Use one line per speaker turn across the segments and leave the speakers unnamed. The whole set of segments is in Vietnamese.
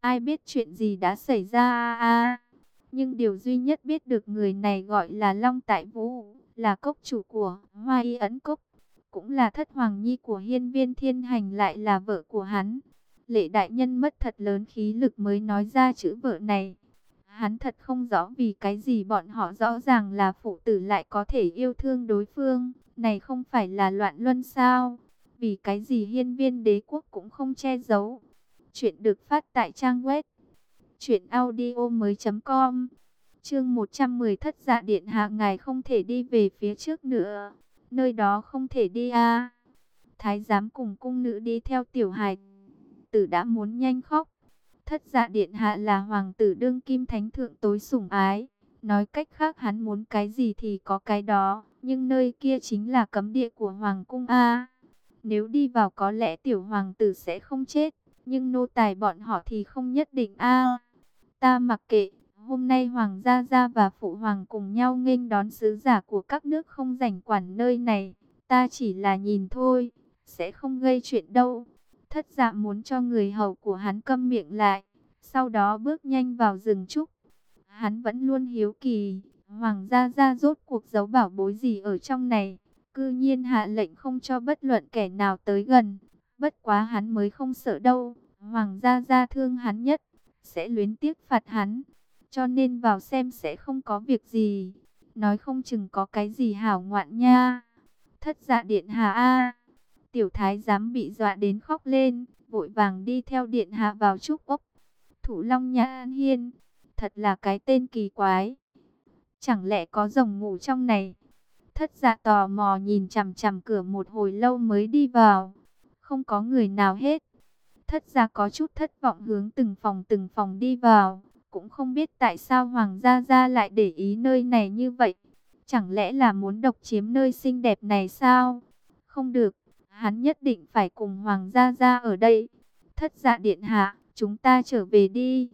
Ai biết chuyện gì đã xảy ra a Nhưng điều duy nhất biết được người này gọi là Long Tại Vũ, là cốc chủ của Hoa Y Ấn Cốc, cũng là thất hoàng nhi của hiên viên thiên hành lại là vợ của hắn. Lệ đại nhân mất thật lớn khí lực mới nói ra chữ vợ này. Hắn thật không rõ vì cái gì bọn họ rõ ràng là phụ tử lại có thể yêu thương đối phương. Này không phải là loạn luân sao? Vì cái gì hiên viên đế quốc cũng không che giấu. Chuyện được phát tại trang web. Chuyện audio mới com. Chương 110 thất dạ điện hạ, ngài không thể đi về phía trước nữa. Nơi đó không thể đi à. Thái giám cùng cung nữ đi theo tiểu hài. Tử đã muốn nhanh khóc Thất dạ điện hạ là hoàng tử đương kim thánh thượng tối sủng ái. Nói cách khác, hắn muốn cái gì thì có cái đó. Nhưng nơi kia chính là cấm địa của hoàng cung A. Nếu đi vào có lẽ tiểu hoàng tử sẽ không chết. Nhưng nô tài bọn họ thì không nhất định A. Ta mặc kệ. Hôm nay Hoàng gia gia và Phụ Hoàng cùng nhau nghênh đón sứ giả của các nước không rảnh quản nơi này. Ta chỉ là nhìn thôi, sẽ không gây chuyện đâu. Thất dạ muốn cho người hầu của hắn câm miệng lại, sau đó bước nhanh vào rừng trúc. Hắn vẫn luôn hiếu kỳ, hoàng gia gia rốt cuộc giấu bảo bối gì ở trong này. Cư nhiên hạ lệnh không cho bất luận kẻ nào tới gần. Bất quá hắn mới không sợ đâu, hoàng gia gia thương hắn nhất, sẽ luyến tiếc phạt hắn. Cho nên vào xem sẽ không có việc gì, nói không chừng có cái gì hảo ngoạn nha. Thất dạ điện hạ A. Tiểu thái giám bị dọa đến khóc lên, vội vàng đi theo điện hạ vào trúc ốc. Thủ Long Nhã An Hiên, thật là cái tên kỳ quái. Chẳng lẽ có rồng ngủ trong này? Thất dạ tò mò nhìn chằm chằm cửa một hồi lâu mới đi vào. Không có người nào hết. Thất gia có chút thất vọng hướng từng phòng từng phòng đi vào. Cũng không biết tại sao Hoàng gia gia lại để ý nơi này như vậy. Chẳng lẽ là muốn độc chiếm nơi xinh đẹp này sao? Không được, hắn nhất định phải cùng Hoàng gia gia ở đây. Thất dạ điện hạ, chúng ta trở về đi.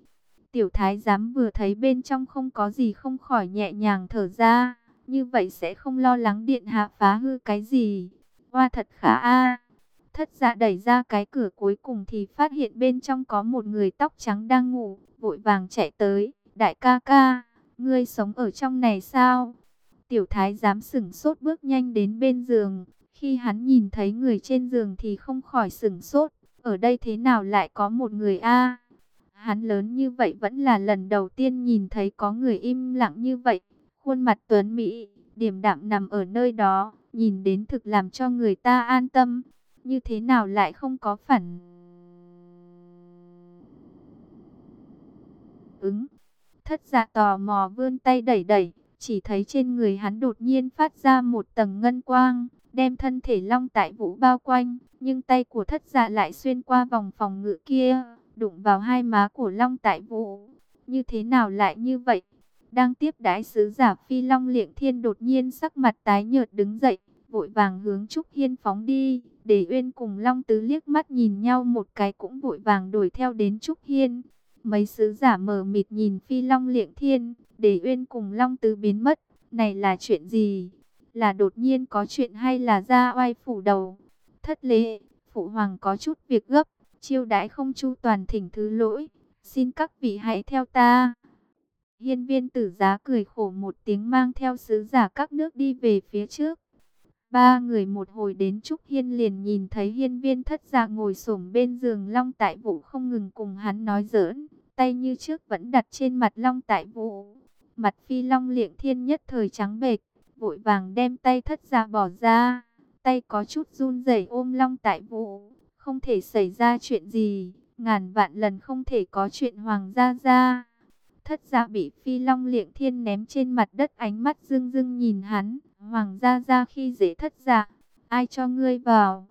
Tiểu thái giám vừa thấy bên trong không có gì không khỏi nhẹ nhàng thở ra. Như vậy sẽ không lo lắng điện hạ phá hư cái gì. Hoa thật khả a. Thất dạ đẩy ra cái cửa cuối cùng thì phát hiện bên trong có một người tóc trắng đang ngủ. Vội vàng chạy tới. Đại ca ca, ngươi sống ở trong này sao? Tiểu thái dám sửng sốt bước nhanh đến bên giường. Khi hắn nhìn thấy người trên giường thì không khỏi sửng sốt. Ở đây thế nào lại có một người a? Hắn lớn như vậy vẫn là lần đầu tiên nhìn thấy có người im lặng như vậy. Khuôn mặt tuấn Mỹ, điềm đạm nằm ở nơi đó, nhìn đến thực làm cho người ta an tâm. Như thế nào lại không có phản ứng. Thất giả tò mò vươn tay đẩy đẩy, chỉ thấy trên người hắn đột nhiên phát ra một tầng ngân quang đem thân thể Long Tại Vũ bao quanh, nhưng tay của thất giả lại xuyên qua vòng phòng ngự kia, đụng vào hai má của Long Tại Vũ. Như thế nào lại như vậy? Đang tiếp đái sứ giả Phi Long Liệng Thiên đột nhiên sắc mặt tái nhợt đứng dậy, vội vàng hướng Trúc Hiên phóng đi, để Uyên cùng Long Tứ liếc mắt nhìn nhau một cái cũng vội vàng đuổi theo đến Trúc Hiên. Mấy sứ giả mờ mịt nhìn Phi Long Liệng Thiên, để Uyên cùng Long Tứ biến mất. Này là chuyện gì? là đột nhiên có chuyện hay là ra oai phủ đầu. Thất lễ, phụ hoàng có chút việc gấp, chiêu đãi không chu toàn thỉnh thứ lỗi, xin các vị hãy theo ta. Hiên viên tử giá cười khổ một tiếng mang theo sứ giả các nước đi về phía trước. Ba người một hồi đến Trúc Hiên liền nhìn thấy hiên viên thất giả ngồi xổm bên giường Long Tại Vũ không ngừng cùng hắn nói giỡn, tay như trước vẫn đặt trên mặt Long Tại Vũ. Mặt phi Long liệng thiên nhất thời trắng bệch, vội vàng đem tay thất ra bỏ ra. Tay có chút run rẩy ôm long tại vũ, không thể xảy ra chuyện gì, ngàn vạn lần không thể có chuyện hoàng gia gia. Thất gia bị phi long liệng thiên ném trên mặt đất ánh mắt dưng dưng nhìn hắn, hoàng gia gia khi dễ thất dạ, ai cho ngươi vào.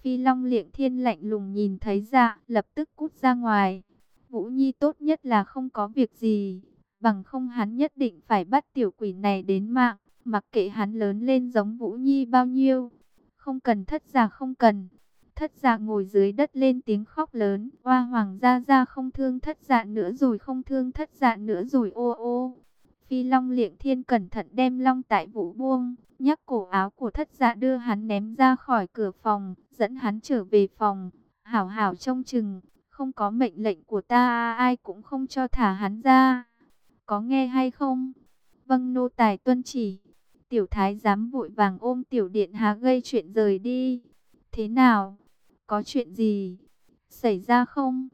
Phi long liệng thiên lạnh lùng nhìn thấy dạ, lập tức cút ra ngoài. Vũ Nhi tốt nhất là không có việc gì, bằng không hắn nhất định phải bắt tiểu quỷ này đến mạng. Mặc kệ hắn lớn lên giống Vũ Nhi bao nhiêu. Không cần thất giả không cần. Thất giả ngồi dưới đất lên tiếng khóc lớn. Hoa hoàng gia gia không thương thất dạ nữa rồi không thương thất dạ nữa rồi ô ô. Phi Long liệng thiên cẩn thận đem Long tại vũ buông. Nhắc cổ áo của thất dạ đưa hắn ném ra khỏi cửa phòng. Dẫn hắn trở về phòng. Hảo hảo trông chừng. Không có mệnh lệnh của ta ai cũng không cho thả hắn ra. Có nghe hay không? Vâng nô tài tuân chỉ. Tiểu thái giám vội vàng ôm tiểu điện hạ gây chuyện rời đi. Thế nào? Có chuyện gì? Xảy ra không?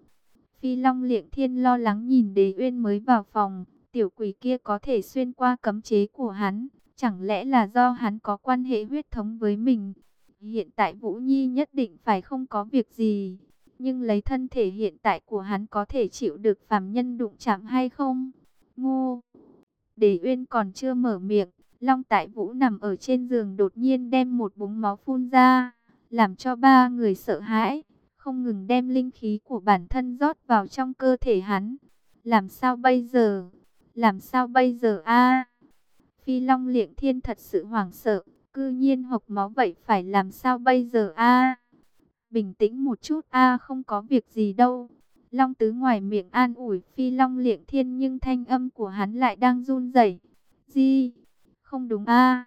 Phi Long Liệng Thiên lo lắng nhìn Đế Uyên mới vào phòng, tiểu quỷ kia có thể xuyên qua cấm chế của hắn, chẳng lẽ là do hắn có quan hệ huyết thống với mình? Hiện tại Vũ Nhi nhất định phải không có việc gì, nhưng lấy thân thể hiện tại của hắn có thể chịu được phàm nhân đụng chạm hay không? Ngô! để Uyên còn chưa mở miệng, Long Tại Vũ nằm ở trên giường đột nhiên đem một búng máu phun ra, làm cho ba người sợ hãi không ngừng đem linh khí của bản thân rót vào trong cơ thể hắn. Làm sao bây giờ? Làm sao bây giờ a? Phi Long Liệng Thiên thật sự hoảng sợ, cư nhiên hộc máu vậy phải làm sao bây giờ a? Bình tĩnh một chút a, không có việc gì đâu. Long Tứ ngoài miệng an ủi Phi Long Liệng Thiên nhưng thanh âm của hắn lại đang run rẩy. Gì? Không đúng a?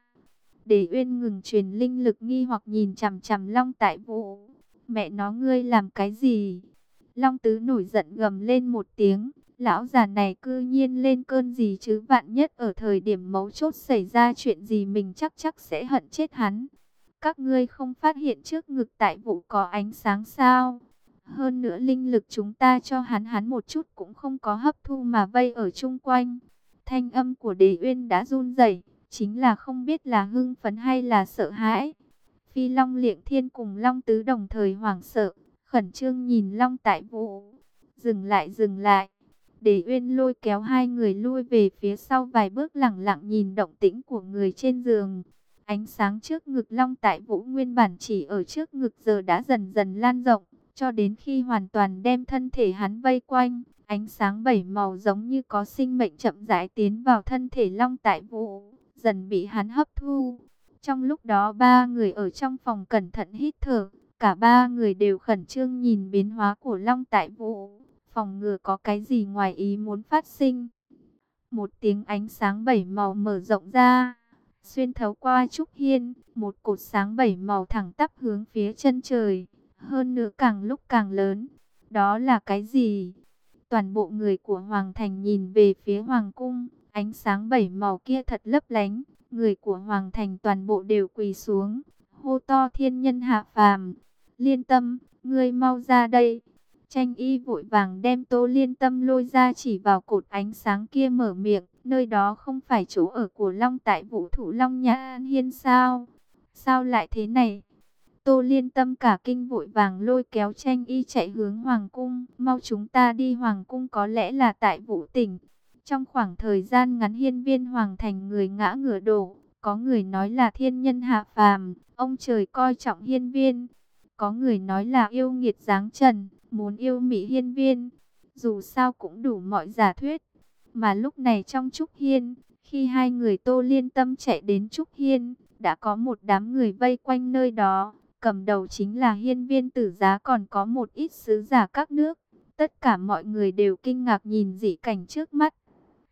Để Uyên ngừng truyền linh lực nghi hoặc nhìn chằm chằm Long Tại Vũ. Mẹ nó ngươi làm cái gì? Long tứ nổi giận gầm lên một tiếng. Lão già này cư nhiên lên cơn gì chứ vạn nhất ở thời điểm mấu chốt xảy ra chuyện gì mình chắc chắc sẽ hận chết hắn. Các ngươi không phát hiện trước ngực tại vụ có ánh sáng sao? Hơn nữa linh lực chúng ta cho hắn hắn một chút cũng không có hấp thu mà vây ở chung quanh. Thanh âm của đế uyên đã run rẩy, chính là không biết là hưng phấn hay là sợ hãi. Phi Long Liệng Thiên cùng Long Tứ đồng thời hoảng sợ, khẩn trương nhìn Long Tại Vũ. Dừng lại dừng lại. Để Uyên lôi kéo hai người lui về phía sau vài bước lặng lặng nhìn động tĩnh của người trên giường. Ánh sáng trước ngực Long Tại Vũ nguyên bản chỉ ở trước ngực giờ đã dần dần lan rộng, cho đến khi hoàn toàn đem thân thể hắn vây quanh. Ánh sáng bảy màu giống như có sinh mệnh chậm rãi tiến vào thân thể Long Tại Vũ, dần bị hắn hấp thu. Trong lúc đó ba người ở trong phòng cẩn thận hít thở, cả ba người đều khẩn trương nhìn biến hóa của Long Tại Vũ, phòng ngừa có cái gì ngoài ý muốn phát sinh. Một tiếng ánh sáng bảy màu mở rộng ra, xuyên thấu qua trúc hiên, một cột sáng bảy màu thẳng tắp hướng phía chân trời, hơn nữa càng lúc càng lớn. Đó là cái gì? Toàn bộ người của Hoàng Thành nhìn về phía Hoàng Cung, ánh sáng bảy màu kia thật lấp lánh, người của Hoàng Thành toàn bộ đều quỳ xuống, hô to thiên nhân hạ phàm. Liên tâm, ngươi mau ra đây. Tranh y vội vàng đem tô liên tâm lôi ra chỉ vào cột ánh sáng kia mở miệng. Nơi đó không phải chỗ ở của Long tại vũ thủ Long Nhã An Hiên sao? Sao lại thế này? Tô liên tâm cả kinh vội vàng lôi kéo tranh y chạy hướng Hoàng Cung. Mau chúng ta đi Hoàng Cung có lẽ là tại vũ tỉnh. Trong khoảng thời gian ngắn hiên viên hoàng thành người ngã ngửa đổ, có người nói là thiên nhân hạ phàm, ông trời coi trọng hiên viên. Có người nói là yêu nghiệt giáng trần, muốn yêu mỹ hiên viên. Dù sao cũng đủ mọi giả thuyết. Mà lúc này trong Trúc Hiên, khi hai người tô liên tâm chạy đến Trúc Hiên, đã có một đám người vây quanh nơi đó. Cầm đầu chính là hiên viên tử giá còn có một ít sứ giả các nước. Tất cả mọi người đều kinh ngạc nhìn dị cảnh trước mắt.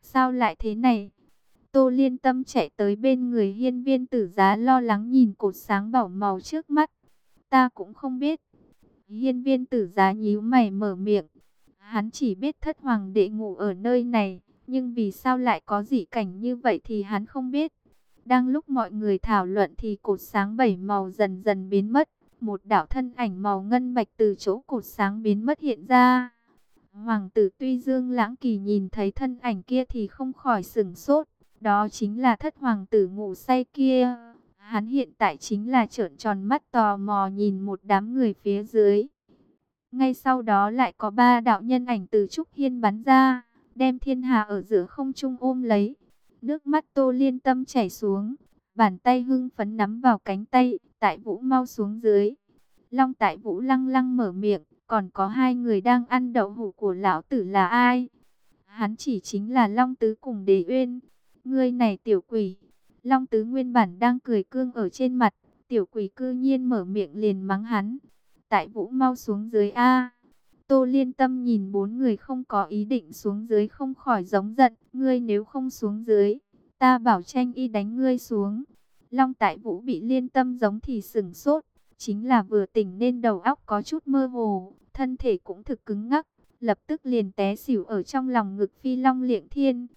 Sao lại thế này? Tô Liên Tâm chạy tới bên người hiên viên tử giá lo lắng nhìn cột sáng bảo màu trước mắt. Ta cũng không biết. Hiên viên tử giá nhíu mày mở miệng. Hắn chỉ biết thất hoàng đệ ngủ ở nơi này. Nhưng vì sao lại có dị cảnh như vậy thì hắn không biết. Đang lúc mọi người thảo luận thì cột sáng bảy màu dần dần biến mất. Một đảo thân ảnh màu ngân bạch từ chỗ cột sáng biến mất hiện ra. Hoàng tử Tuy Dương Lãng Kỳ nhìn thấy thân ảnh kia thì không khỏi sửng sốt. Đó chính là thất hoàng tử ngủ say kia. Hắn hiện tại chính là trợn tròn mắt tò mò nhìn một đám người phía dưới. Ngay sau đó lại có ba đạo nhân ảnh từ Trúc Hiên bắn ra, đem thiên hà ở giữa không trung ôm lấy. Nước mắt tô liên tâm chảy xuống, bàn tay hưng phấn nắm vào cánh tay, tại vũ mau xuống dưới. Long tại vũ lăng lăng mở miệng, còn có hai người đang ăn đậu hủ của lão tử là ai? Hắn chỉ chính là Long Tứ cùng Đế Uyên. Ngươi này tiểu quỷ. Long Tứ nguyên bản đang cười cương ở trên mặt. Tiểu quỷ cư nhiên mở miệng liền mắng hắn. Tại vũ mau xuống dưới A. Tô liên tâm nhìn bốn người không có ý định xuống dưới không khỏi giống giận. Ngươi nếu không xuống dưới, ta bảo tranh y đánh ngươi xuống. Long tại vũ bị liên tâm giống thì sừng sốt. Chính là vừa tỉnh nên đầu óc có chút mơ hồ, thân thể cũng thực cứng ngắc, lập tức liền té xỉu ở trong lòng ngực Phi Long Liệng Thiên.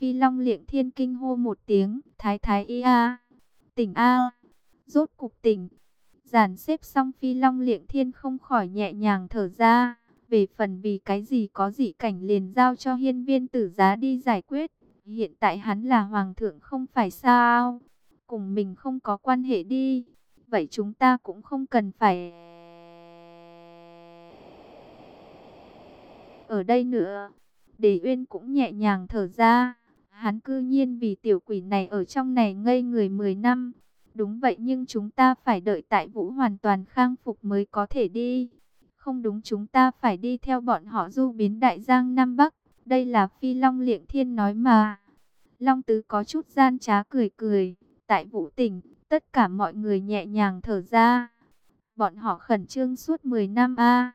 Phi Long Liệng Thiên kinh hô một tiếng, thái thái y a, tỉnh a, rốt cục tỉnh. Giản xếp xong Phi Long Liệng Thiên không khỏi nhẹ nhàng thở ra, về phần vì cái gì có dị cảnh liền giao cho hiên viên tử giá đi giải quyết. Hiện tại hắn là hoàng thượng không phải sao, cùng mình không có quan hệ đi, vậy chúng ta cũng không cần phải... Ở đây nữa, để Uyên cũng nhẹ nhàng thở ra, hắn cư nhiên vì tiểu quỷ này ở trong này ngây người 10 năm. Đúng vậy nhưng chúng ta phải đợi tại vũ hoàn toàn khang phục mới có thể đi. Không đúng chúng ta phải đi theo bọn họ du biến đại giang Nam Bắc. Đây là Phi Long Liệng Thiên nói mà. Long Tứ có chút gian trá cười cười. Tại vũ tỉnh, tất cả mọi người nhẹ nhàng thở ra. Bọn họ khẩn trương suốt 10 năm a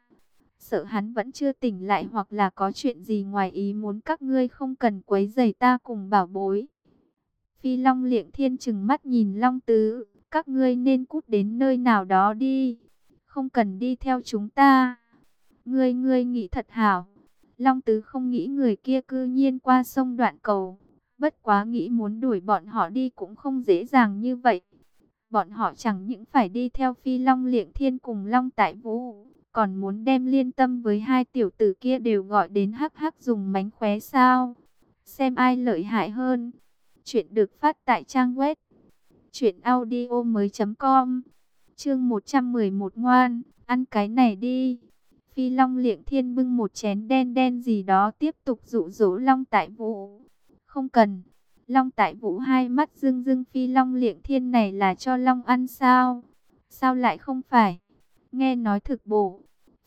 Sợ hắn vẫn chưa tỉnh lại hoặc là có chuyện gì ngoài ý muốn các ngươi không cần quấy giày ta cùng bảo bối. Phi Long liệng thiên chừng mắt nhìn Long Tứ, các ngươi nên cút đến nơi nào đó đi, không cần đi theo chúng ta. Ngươi ngươi nghĩ thật hảo. Long Tứ không nghĩ người kia cư nhiên qua sông đoạn cầu, bất quá nghĩ muốn đuổi bọn họ đi cũng không dễ dàng như vậy. Bọn họ chẳng những phải đi theo Phi Long liệng thiên cùng Long Tại Vũ, còn muốn đem liên tâm với hai tiểu tử kia đều gọi đến hắc hắc dùng mánh khóe sao. Xem ai lợi hại hơn. Chuyện được phát tại trang web truyện audio mới.com Chương 111 ngoan, ăn cái này đi. Phi Long Liệng Thiên bưng một chén đen đen gì đó tiếp tục dụ dỗ Long Tại Vũ. Không cần. Long Tại Vũ hai mắt rưng rưng Phi Long Liệng Thiên này là cho Long ăn sao? Sao lại không phải? Nghe nói thực bổ.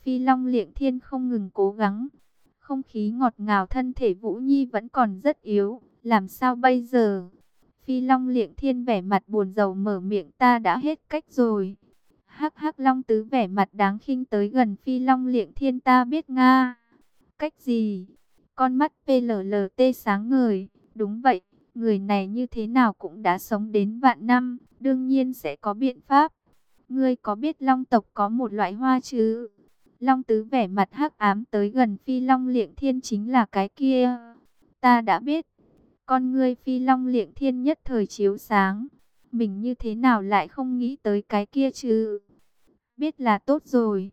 Phi Long Liệng Thiên không ngừng cố gắng. Không khí ngọt ngào thân thể Vũ Nhi vẫn còn rất yếu làm sao bây giờ? Phi Long liệng thiên vẻ mặt buồn rầu mở miệng ta đã hết cách rồi. Hắc hắc Long tứ vẻ mặt đáng khinh tới gần Phi Long liệng thiên ta biết Nga. Cách gì? Con mắt PLLT sáng ngời. Đúng vậy, người này như thế nào cũng đã sống đến vạn năm, đương nhiên sẽ có biện pháp. Ngươi có biết Long tộc có một loại hoa chứ? Long tứ vẻ mặt hắc ám tới gần Phi Long liệng thiên chính là cái kia. Ta đã biết, con ngươi phi long liệng thiên nhất thời chiếu sáng. Mình như thế nào lại không nghĩ tới cái kia chứ? Biết là tốt rồi.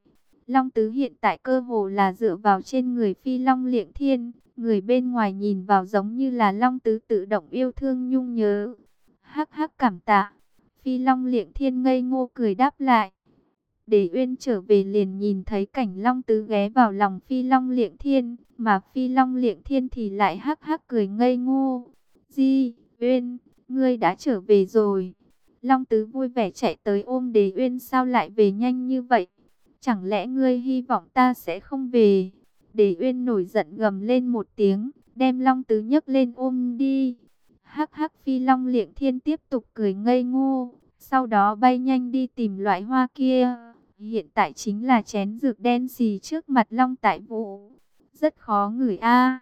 Long tứ hiện tại cơ hồ là dựa vào trên người phi long liệng thiên. Người bên ngoài nhìn vào giống như là long tứ tự động yêu thương nhung nhớ. Hắc hắc cảm tạ. Phi long liệng thiên ngây ngô cười đáp lại. Để Uyên trở về liền nhìn thấy cảnh Long Tứ ghé vào lòng Phi Long Liệng Thiên, mà Phi Long Liệng Thiên thì lại hắc hắc cười ngây ngô. Di, Uyên, ngươi đã trở về rồi. Long Tứ vui vẻ chạy tới ôm Đề Uyên sao lại về nhanh như vậy? Chẳng lẽ ngươi hy vọng ta sẽ không về? Đề Uyên nổi giận gầm lên một tiếng, đem Long Tứ nhấc lên ôm đi. Hắc hắc Phi Long Liệng Thiên tiếp tục cười ngây ngô, sau đó bay nhanh đi tìm loại hoa kia. Hiện tại chính là chén dược đen xì trước mặt Long Tại Vũ. Rất khó ngửi a.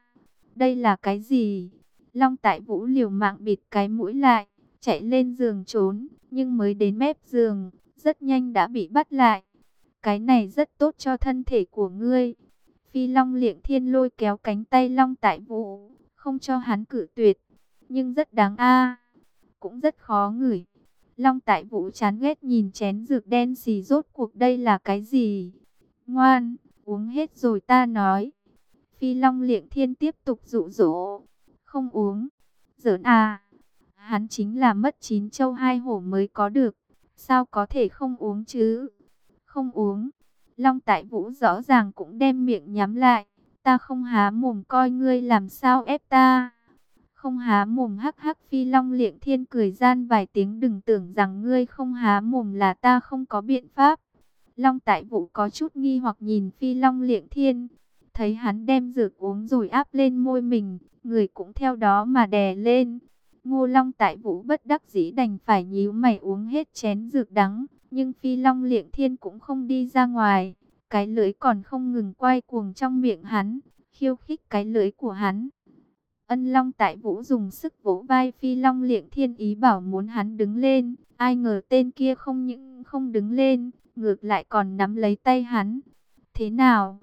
Đây là cái gì? Long Tại Vũ liều mạng bịt cái mũi lại, chạy lên giường trốn, nhưng mới đến mép giường, rất nhanh đã bị bắt lại. Cái này rất tốt cho thân thể của ngươi. Phi Long liệng thiên lôi kéo cánh tay Long Tại Vũ, không cho hắn cử tuyệt, nhưng rất đáng a, cũng rất khó ngửi. Long tại vũ chán ghét nhìn chén dược đen xì rốt cuộc đây là cái gì? Ngoan, uống hết rồi ta nói. Phi Long liệng thiên tiếp tục dụ dỗ. Không uống. Giỡn à. Hắn chính là mất chín châu hai hổ mới có được. Sao có thể không uống chứ? Không uống. Long tại vũ rõ ràng cũng đem miệng nhắm lại. Ta không há mồm coi ngươi làm sao ép ta không há mồm hắc hắc phi long liệng thiên cười gian vài tiếng đừng tưởng rằng ngươi không há mồm là ta không có biện pháp. Long tại vũ có chút nghi hoặc nhìn phi long liệng thiên, thấy hắn đem dược uống rồi áp lên môi mình, người cũng theo đó mà đè lên. Ngô Long tại vũ bất đắc dĩ đành phải nhíu mày uống hết chén dược đắng, nhưng phi long liệng thiên cũng không đi ra ngoài, cái lưỡi còn không ngừng quay cuồng trong miệng hắn, khiêu khích cái lưỡi của hắn. Ân Long tại Vũ dùng sức vỗ vai Phi Long liệng thiên ý bảo muốn hắn đứng lên. Ai ngờ tên kia không những không đứng lên, ngược lại còn nắm lấy tay hắn. Thế nào?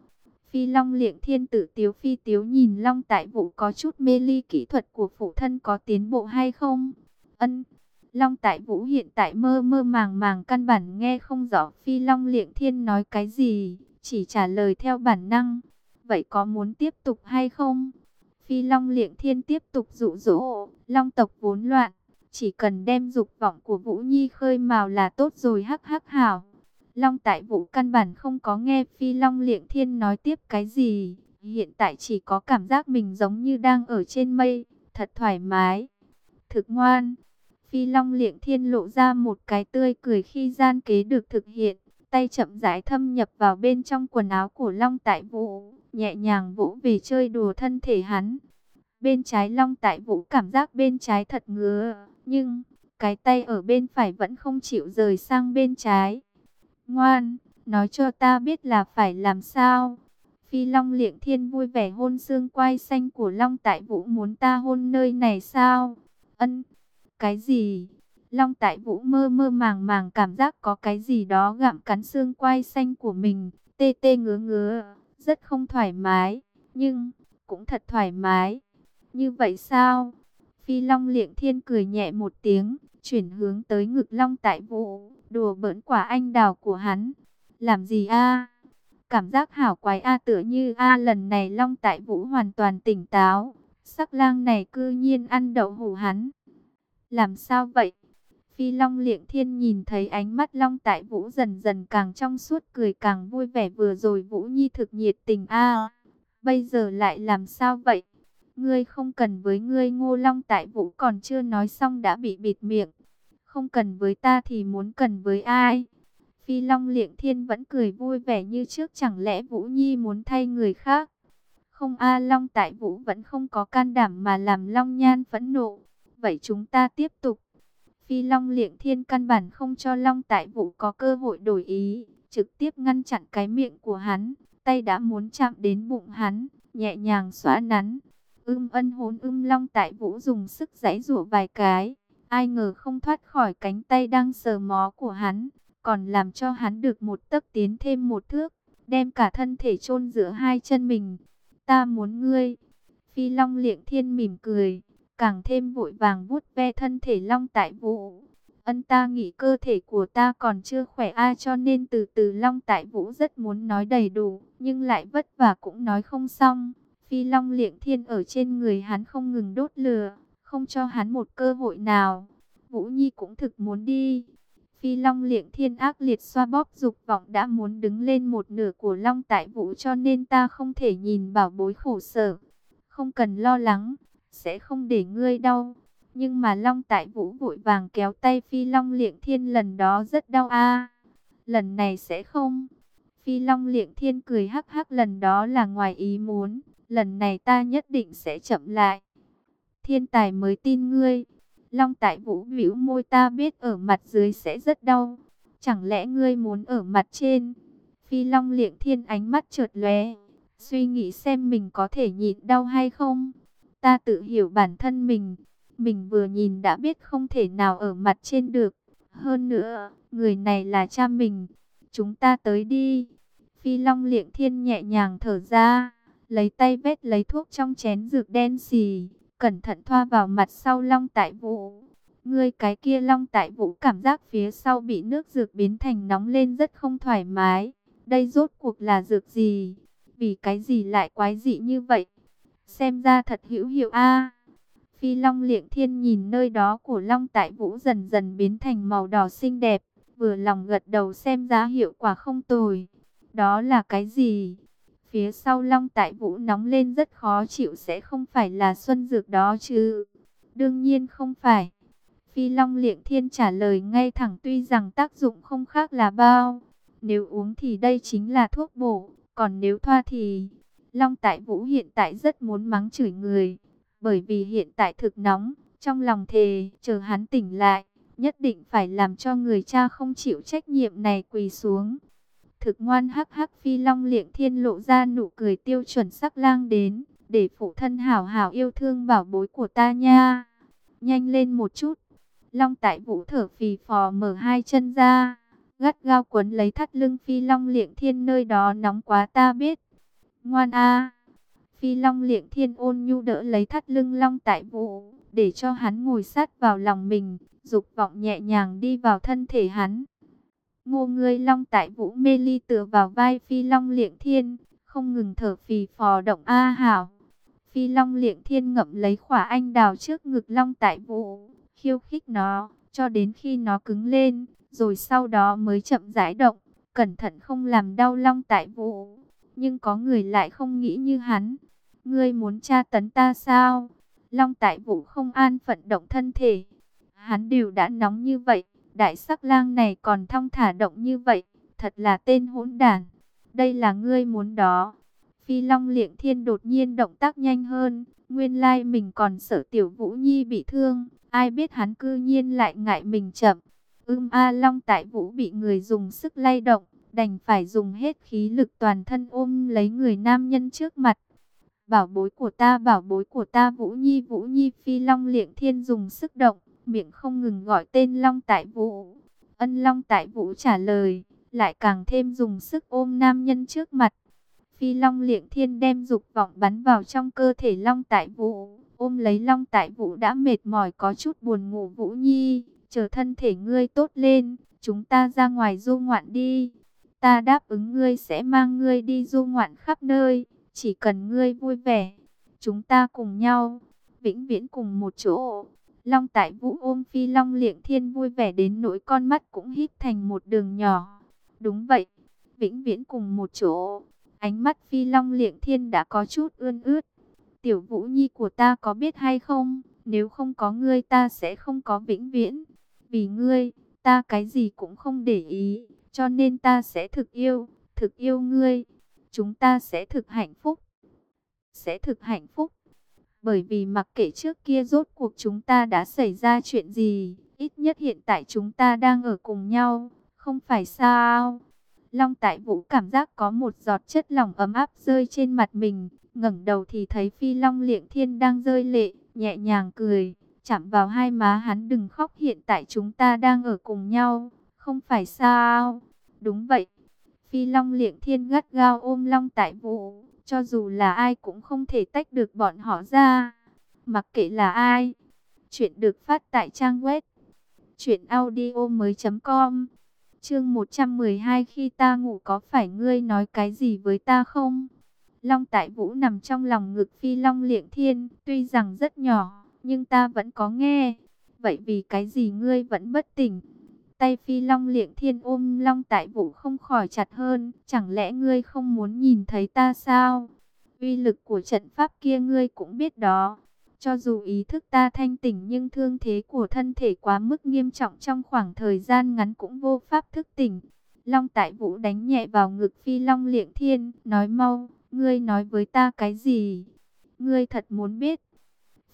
Phi Long liệng thiên tử tiếu phi tiếu nhìn Long Tại Vũ có chút mê ly kỹ thuật của phụ thân có tiến bộ hay không? Ân. Long Tại Vũ hiện tại mơ mơ màng màng căn bản nghe không rõ Phi Long liệng thiên nói cái gì, chỉ trả lời theo bản năng. Vậy có muốn tiếp tục hay không? Phi Long liệng thiên tiếp tục dụ dỗ, Long tộc vốn loạn, chỉ cần đem dục vọng của Vũ Nhi khơi mào là tốt rồi hắc hắc hảo. Long tại vũ căn bản không có nghe Phi Long liệng thiên nói tiếp cái gì. Hiện tại chỉ có cảm giác mình giống như đang ở trên mây, thật thoải mái. Thực ngoan, Phi Long liệng thiên lộ ra một cái tươi cười khi gian kế được thực hiện. Tay chậm rãi thâm nhập vào bên trong quần áo của Long tại vũ, nhẹ nhàng vỗ về chơi đùa thân thể hắn. Bên trái Long tại vũ cảm giác bên trái thật ngứa, nhưng cái tay ở bên phải vẫn không chịu rời sang bên trái. Ngoan, nói cho ta biết là phải làm sao. Phi Long liệng thiên vui vẻ hôn xương quai xanh của Long Tại Vũ muốn ta hôn nơi này sao? Ân, cái gì? Long Tại Vũ mơ mơ màng màng cảm giác có cái gì đó gặm cắn xương quai xanh của mình, tê tê ngứa ngứa, rất không thoải mái, nhưng cũng thật thoải mái. Như vậy sao? Phi Long liệng thiên cười nhẹ một tiếng, chuyển hướng tới ngực Long Tại Vũ đùa bỡn quả anh đào của hắn. Làm gì a? Cảm giác hảo quái a tựa như a lần này Long Tại Vũ hoàn toàn tỉnh táo. Sắc lang này cư nhiên ăn đậu hủ hắn. Làm sao vậy? Phi Long liệng thiên nhìn thấy ánh mắt Long Tại Vũ dần dần càng trong suốt cười càng vui vẻ vừa rồi Vũ Nhi thực nhiệt tình, a. bây giờ lại làm sao vậy? Ngươi không cần với ngươi ngô Long Tại Vũ còn chưa nói xong đã bị bịt miệng. Không cần với ta thì muốn cần với ai? Phi Long liệng thiên vẫn cười vui vẻ như trước, chẳng lẽ Vũ Nhi muốn thay người khác? Không, A, Long tại Vũ vẫn không có can đảm mà làm Long Nhan phẫn nộ. Vậy chúng ta tiếp tục. Phi Long liệng thiên căn bản không cho Long tại Vũ có cơ hội đổi ý. Trực tiếp ngăn chặn cái miệng của hắn. Tay đã muốn chạm đến bụng hắn. Nhẹ nhàng xóa nắn. Ưm ân hốn ưm Long tại Vũ dùng sức giãy rủa vài cái Ai ngờ không thoát khỏi cánh tay đang sờ mó của hắn, còn làm cho hắn được một tấc tiến thêm một thước, đem cả thân thể chôn giữa hai chân mình. Ta muốn ngươi. Phi Long liệng thiên mỉm cười, càng thêm vội vàng vuốt ve thân thể Long tại vũ. Ân ta nghĩ cơ thể của ta còn chưa khỏe a cho nên từ từ Long tại vũ rất muốn nói đầy đủ, nhưng lại vất vả cũng nói không xong. Phi Long liệng thiên ở trên người hắn không ngừng đốt lửa, không cho hắn một cơ hội nào. Vũ Nhi cũng thực muốn đi. Phi Long liệng thiên ác liệt xoa bóp dục vọng đã muốn đứng lên một nửa của Long tại Vũ cho nên ta không thể nhìn bảo bối khổ sở. Không cần lo lắng, sẽ không để ngươi đau. Nhưng mà Long tại Vũ vội vàng kéo tay Phi Long liệng thiên lần đó rất đau a Lần này sẽ không. Phi Long liệng thiên cười hắc hắc lần đó là ngoài ý muốn. Lần này ta nhất định sẽ chậm lại thiên tài mới tin ngươi. Long tại vũ bĩu môi ta biết ở mặt dưới sẽ rất đau. Chẳng lẽ ngươi muốn ở mặt trên? Phi Long liệng thiên ánh mắt chợt lóe, suy nghĩ xem mình có thể nhịn đau hay không. Ta tự hiểu bản thân mình, mình vừa nhìn đã biết không thể nào ở mặt trên được. Hơn nữa, người này là cha mình. Chúng ta tới đi. Phi Long liệng thiên nhẹ nhàng thở ra, lấy tay vết lấy thuốc trong chén dược đen xì cẩn thận thoa vào mặt sau Long Tại Vũ. Ngươi cái kia Long Tại Vũ cảm giác phía sau bị nước dược biến thành nóng lên rất không thoải mái. Đây rốt cuộc là dược gì? Vì cái gì lại quái dị như vậy? Xem ra thật hữu hiệu a. Phi Long Liệng Thiên nhìn nơi đó của Long Tại Vũ dần dần biến thành màu đỏ xinh đẹp, vừa lòng gật đầu xem ra hiệu quả không tồi. Đó là cái gì? Phía sau Long Tại Vũ nóng lên rất khó chịu sẽ không phải là xuân dược đó chứ. Đương nhiên không phải. Phi Long Liệng Thiên trả lời ngay thẳng tuy rằng tác dụng không khác là bao. Nếu uống thì đây chính là thuốc bổ, còn nếu thoa thì... Long Tại Vũ hiện tại rất muốn mắng chửi người, bởi vì hiện tại thực nóng, trong lòng thề, chờ hắn tỉnh lại, nhất định phải làm cho người cha không chịu trách nhiệm này quỳ xuống thực ngoan hắc hắc phi long liệng thiên lộ ra nụ cười tiêu chuẩn sắc lang đến, để phụ thân hảo hảo yêu thương bảo bối của ta nha. Nhanh lên một chút. Long tại vũ thở phì phò mở hai chân ra, gắt gao quấn lấy thắt lưng phi long liệng thiên nơi đó nóng quá ta biết. Ngoan a Phi long liệng thiên ôn nhu đỡ lấy thắt lưng long tại vũ, để cho hắn ngồi sát vào lòng mình, dục vọng nhẹ nhàng đi vào thân thể hắn. Ngô ngươi long tại vũ mê ly tựa vào vai phi long liệng thiên, không ngừng thở phì phò động A hảo. Phi long liệng thiên ngậm lấy khỏa anh đào trước ngực long tại vũ, khiêu khích nó, cho đến khi nó cứng lên, rồi sau đó mới chậm rãi động, cẩn thận không làm đau long tại vũ. Nhưng có người lại không nghĩ như hắn. Ngươi muốn tra tấn ta sao? Long tại vũ không an phận động thân thể. Hắn đều đã nóng như vậy, đại sắc lang này còn thong thả động như vậy, thật là tên hỗn đản. Đây là ngươi muốn đó. Phi Long Liệng Thiên đột nhiên động tác nhanh hơn, nguyên lai mình còn sợ Tiểu Vũ Nhi bị thương, ai biết hắn cư nhiên lại ngại mình chậm. Ưm A Long tại Vũ bị người dùng sức lay động, đành phải dùng hết khí lực toàn thân ôm lấy người nam nhân trước mặt. Bảo bối của ta, bảo bối của ta Vũ Nhi, Vũ Nhi Phi Long Liệng Thiên dùng sức động, miệng không ngừng gọi tên Long tại Vũ. Ân Long tại Vũ trả lời, lại càng thêm dùng sức ôm nam nhân trước mặt. Phi Long Liệng Thiên đem dục vọng bắn vào trong cơ thể Long Tại Vũ, ôm lấy Long Tại Vũ đã mệt mỏi có chút buồn ngủ Vũ Nhi, chờ thân thể ngươi tốt lên, chúng ta ra ngoài du ngoạn đi. Ta đáp ứng ngươi sẽ mang ngươi đi du ngoạn khắp nơi, chỉ cần ngươi vui vẻ, chúng ta cùng nhau, vĩnh viễn cùng một chỗ. Long Tại Vũ ôm Phi Long Liệng Thiên vui vẻ đến nỗi con mắt cũng hít thành một đường nhỏ. Đúng vậy, vĩnh viễn cùng một chỗ. Ánh mắt phi long liệng thiên đã có chút ươn ướt. Tiểu vũ nhi của ta có biết hay không? Nếu không có ngươi ta sẽ không có vĩnh viễn. Vì ngươi, ta cái gì cũng không để ý. Cho nên ta sẽ thực yêu, thực yêu ngươi. Chúng ta sẽ thực hạnh phúc. Sẽ thực hạnh phúc. Bởi vì mặc kệ trước kia rốt cuộc chúng ta đã xảy ra chuyện gì, ít nhất hiện tại chúng ta đang ở cùng nhau, không phải sao? Long Tại Vũ cảm giác có một giọt chất lỏng ấm áp rơi trên mặt mình, ngẩng đầu thì thấy Phi Long Liệng Thiên đang rơi lệ, nhẹ nhàng cười, chạm vào hai má hắn đừng khóc hiện tại chúng ta đang ở cùng nhau, không phải sao? Đúng vậy. Phi Long Liệng Thiên gắt gao ôm Long Tại Vũ, cho dù là ai cũng không thể tách được bọn họ ra. Mặc kệ là ai. Chuyện được phát tại trang web truyện audio mới.com Chương 112 khi ta ngủ có phải ngươi nói cái gì với ta không? Long Tại Vũ nằm trong lòng ngực Phi Long Liệng Thiên, tuy rằng rất nhỏ, nhưng ta vẫn có nghe. Vậy vì cái gì ngươi vẫn bất tỉnh? Tay Phi Long Liệng Thiên ôm Long Tại Vũ không khỏi chặt hơn, chẳng lẽ ngươi không muốn nhìn thấy ta sao? Uy lực của trận pháp kia ngươi cũng biết đó. Cho dù ý thức ta thanh tỉnh nhưng thương thế của thân thể quá mức nghiêm trọng trong khoảng thời gian ngắn cũng vô pháp thức tỉnh. Long tại vũ đánh nhẹ vào ngực phi long liệng thiên, nói mau, ngươi nói với ta cái gì? Ngươi thật muốn biết.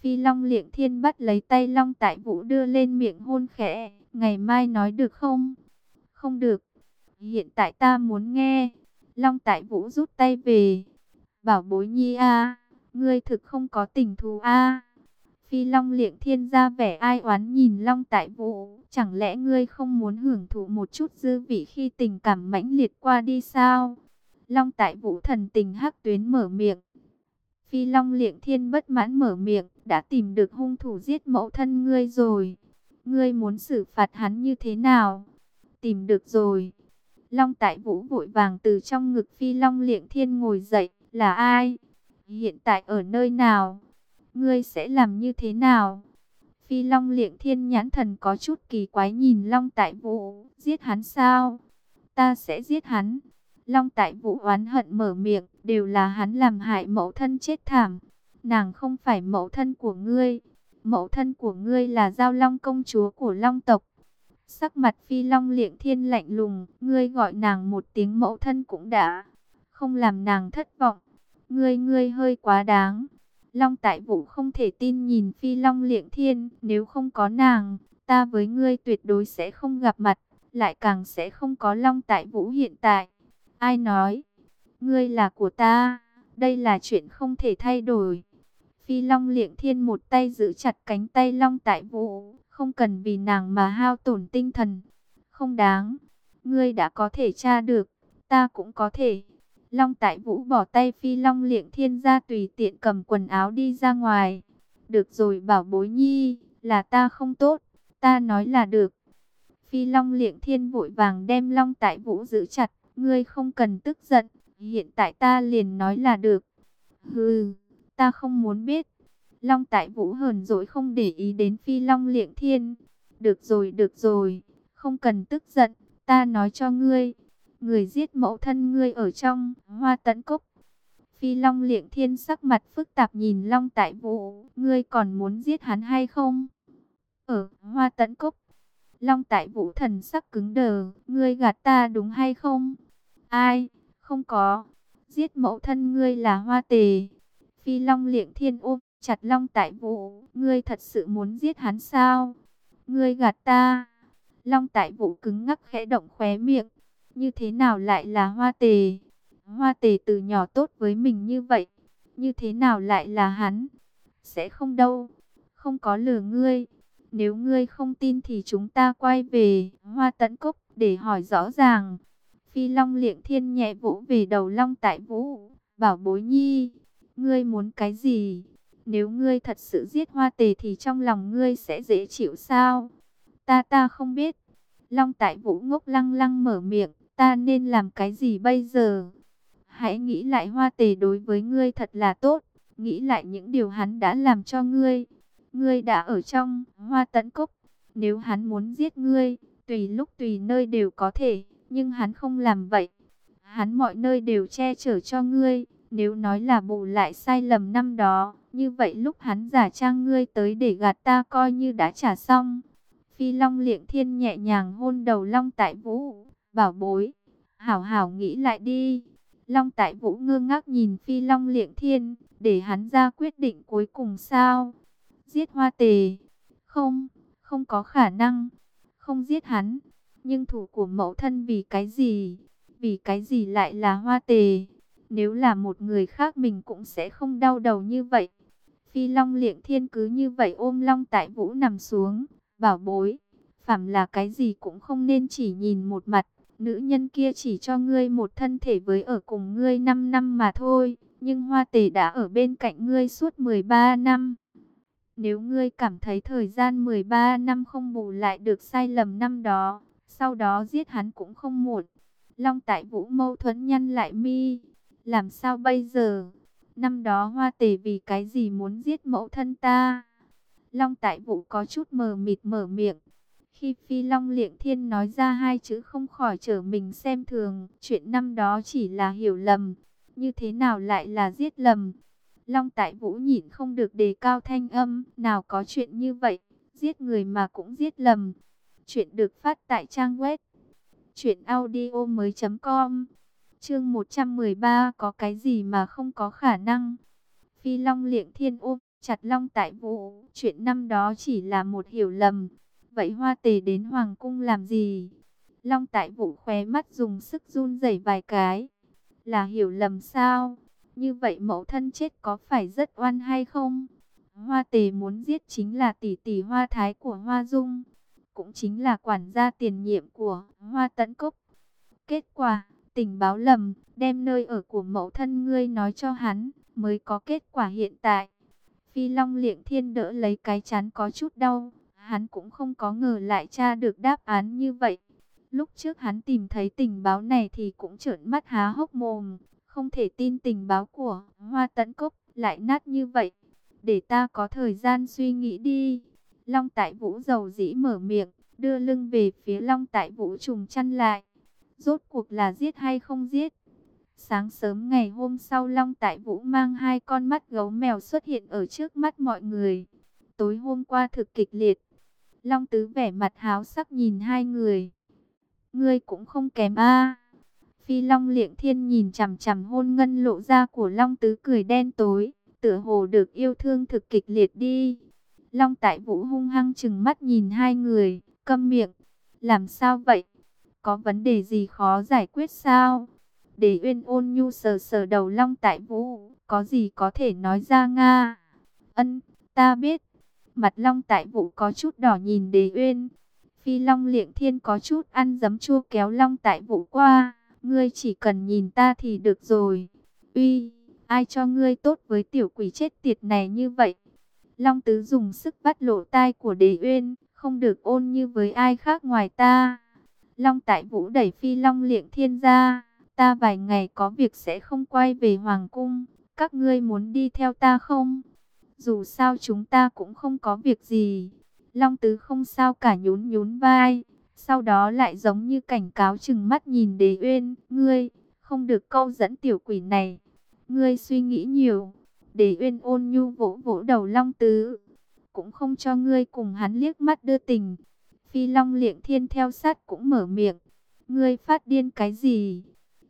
Phi long liệng thiên bắt lấy tay long tại vũ đưa lên miệng hôn khẽ, ngày mai nói được không? Không được, hiện tại ta muốn nghe. Long tại vũ rút tay về, bảo bối nhi a Ngươi thực không có tình thù a Phi Long liệng thiên ra vẻ ai oán nhìn Long tại vũ. Chẳng lẽ ngươi không muốn hưởng thụ một chút dư vị khi tình cảm mãnh liệt qua đi sao? Long tại vũ thần tình hắc tuyến mở miệng. Phi Long liệng thiên bất mãn mở miệng. Đã tìm được hung thủ giết mẫu thân ngươi rồi. Ngươi muốn xử phạt hắn như thế nào? Tìm được rồi. Long tại vũ vội vàng từ trong ngực Phi Long liệng thiên ngồi dậy. Là ai? hiện tại ở nơi nào? Ngươi sẽ làm như thế nào? Phi Long liệng thiên nhãn thần có chút kỳ quái nhìn Long Tại Vũ, giết hắn sao? Ta sẽ giết hắn. Long Tại Vũ oán hận mở miệng, đều là hắn làm hại mẫu thân chết thảm. Nàng không phải mẫu thân của ngươi. Mẫu thân của ngươi là Giao Long công chúa của Long tộc. Sắc mặt Phi Long liệng thiên lạnh lùng, ngươi gọi nàng một tiếng mẫu thân cũng đã không làm nàng thất vọng. Ngươi ngươi hơi quá đáng. Long Tại Vũ không thể tin nhìn Phi Long Liệng Thiên, nếu không có nàng, ta với ngươi tuyệt đối sẽ không gặp mặt, lại càng sẽ không có Long Tại Vũ hiện tại. Ai nói? Ngươi là của ta, đây là chuyện không thể thay đổi. Phi Long Liệng Thiên một tay giữ chặt cánh tay Long Tại Vũ, không cần vì nàng mà hao tổn tinh thần. Không đáng. ngươi đã có thể tra được, ta cũng có thể. Long Tại Vũ bỏ tay Phi Long Liệng Thiên ra tùy tiện cầm quần áo đi ra ngoài. Được rồi bảo bối nhi, là ta không tốt, ta nói là được. Phi Long Liệng Thiên vội vàng đem Long Tại Vũ giữ chặt, ngươi không cần tức giận, hiện tại ta liền nói là được. Hừ, ta không muốn biết. Long Tại Vũ hờn dỗi không để ý đến Phi Long Liệng Thiên. Được rồi, được rồi, không cần tức giận, ta nói cho ngươi. Người giết mẫu thân ngươi ở trong hoa tấn cốc. Phi Long Liệng Thiên sắc mặt phức tạp nhìn Long Tại Vũ, ngươi còn muốn giết hắn hay không? Ở hoa tấn cốc, Long Tại Vũ thần sắc cứng đờ, ngươi gạt ta đúng hay không? Ai? Không có. Giết mẫu thân ngươi là hoa tề. Phi Long Liệng Thiên ôm chặt Long Tại Vũ, ngươi thật sự muốn giết hắn sao? Ngươi gạt ta. Long Tại Vũ cứng ngắc khẽ động khóe miệng. Như thế nào lại là hoa tề? Hoa tề từ nhỏ tốt với mình như vậy. Như thế nào lại là hắn? Sẽ không đâu. Không có lừa ngươi. Nếu ngươi không tin thì chúng ta quay về hoa tấn cốc để hỏi rõ ràng. Phi Long liệng thiên nhẹ vỗ về đầu Long tại vũ. Bảo bối nhi, ngươi muốn cái gì? Nếu ngươi thật sự giết hoa tề thì trong lòng ngươi sẽ dễ chịu sao? Ta ta không biết. Long tại vũ ngốc lăng lăng mở miệng. Ta nên làm cái gì bây giờ? Hãy nghĩ lại hoa tề đối với ngươi thật là tốt. Nghĩ lại những điều hắn đã làm cho ngươi. Ngươi đã ở trong hoa tấn cốc. Nếu hắn muốn giết ngươi, tùy lúc tùy nơi đều có thể. Nhưng hắn không làm vậy. Hắn mọi nơi đều che chở cho ngươi. Nếu nói là bù lại sai lầm năm đó, như vậy lúc hắn giả trang ngươi tới để gạt ta coi như đã trả xong. Phi Long liệng thiên nhẹ nhàng hôn đầu Long tại vũ, bảo bối, hảo hảo nghĩ lại đi. Long tại vũ ngơ ngác nhìn Phi Long liệng thiên, để hắn ra quyết định cuối cùng sao? Giết hoa tề? Không, không có khả năng, không giết hắn. Nhưng thủ của mẫu thân vì cái gì? Vì cái gì lại là hoa tề? Nếu là một người khác mình cũng sẽ không đau đầu như vậy. Phi Long liệng thiên cứ như vậy ôm Long tại vũ nằm xuống, bảo bối. Phạm là cái gì cũng không nên chỉ nhìn một mặt. Nữ nhân kia chỉ cho ngươi một thân thể với ở cùng ngươi 5 năm mà thôi. Nhưng hoa tề đã ở bên cạnh ngươi suốt 13 năm. Nếu ngươi cảm thấy thời gian 13 năm không bù lại được sai lầm năm đó, sau đó giết hắn cũng không muộn. Long tại vũ mâu thuẫn nhăn lại mi. Làm sao bây giờ? Năm đó hoa tề vì cái gì muốn giết mẫu thân ta? Long tại vũ có chút mờ mịt mở miệng. Khi Phi Long Liệng Thiên nói ra hai chữ không khỏi trở mình xem thường, chuyện năm đó chỉ là hiểu lầm, như thế nào lại là giết lầm. Long Tại Vũ nhìn không được đề cao thanh âm, nào có chuyện như vậy, giết người mà cũng giết lầm. Chuyện được phát tại trang web truyệnaudiomoi.com. Chương 113 có cái gì mà không có khả năng? Phi Long Liệng Thiên ôm chặt Long Tại Vũ, chuyện năm đó chỉ là một hiểu lầm. Vậy hoa tề đến hoàng cung làm gì? Long tại vũ khóe mắt dùng sức run rẩy vài cái. Là hiểu lầm sao? Như vậy mẫu thân chết có phải rất oan hay không? Hoa tề muốn giết chính là tỷ tỷ hoa thái của hoa dung. Cũng chính là quản gia tiền nhiệm của hoa tấn cốc. Kết quả, tình báo lầm, đem nơi ở của mẫu thân ngươi nói cho hắn, mới có kết quả hiện tại. Phi Long liệng thiên đỡ lấy cái chán có chút đau, Hắn cũng không có ngờ lại tra được đáp án như vậy. Lúc trước hắn tìm thấy tình báo này thì cũng trợn mắt há hốc mồm. Không thể tin tình báo của Hoa Tấn Cốc lại nát như vậy. Để ta có thời gian suy nghĩ đi. Long Tại Vũ dầu dĩ mở miệng, đưa lưng về phía Long Tại Vũ trùng chăn lại. Rốt cuộc là giết hay không giết? Sáng sớm ngày hôm sau Long Tại Vũ mang hai con mắt gấu mèo xuất hiện ở trước mắt mọi người. Tối hôm qua thực kịch liệt, Long Tứ vẻ mặt háo sắc nhìn hai người. Ngươi cũng không kém a. Phi Long Liệng Thiên nhìn chằm chằm hôn ngân lộ ra của Long Tứ cười đen tối, tựa hồ được yêu thương thực kịch liệt đi. Long Tại Vũ hung hăng chừng mắt nhìn hai người, câm miệng. Làm sao vậy? Có vấn đề gì khó giải quyết sao? Để Uyên Ôn Nhu sờ sờ đầu Long Tại Vũ, có gì có thể nói ra nga? Ân, ta biết, Mặt Long Tại Vũ có chút đỏ nhìn Đề Uyên. Phi Long Liệng Thiên có chút ăn dấm chua kéo Long Tại Vũ qua. Ngươi chỉ cần nhìn ta thì được rồi. Uy, ai cho ngươi tốt với tiểu quỷ chết tiệt này như vậy? Long Tứ dùng sức bắt lỗ tai của Đề Uyên, không được ôn như với ai khác ngoài ta. Long Tại Vũ đẩy Phi Long Liệng Thiên ra, ta vài ngày có việc sẽ không quay về Hoàng Cung, các ngươi muốn đi theo ta không? Dù sao chúng ta cũng không có việc gì. Long Tứ không sao cả nhún nhún vai, sau đó lại giống như cảnh cáo chừng mắt nhìn Đế Uyên, ngươi, không được câu dẫn tiểu quỷ này. Ngươi suy nghĩ nhiều. Đế Uyên ôn nhu vỗ vỗ đầu Long Tứ, cũng không cho ngươi cùng hắn liếc mắt đưa tình. Phi Long Liệng Thiên theo sát cũng mở miệng, ngươi phát điên cái gì?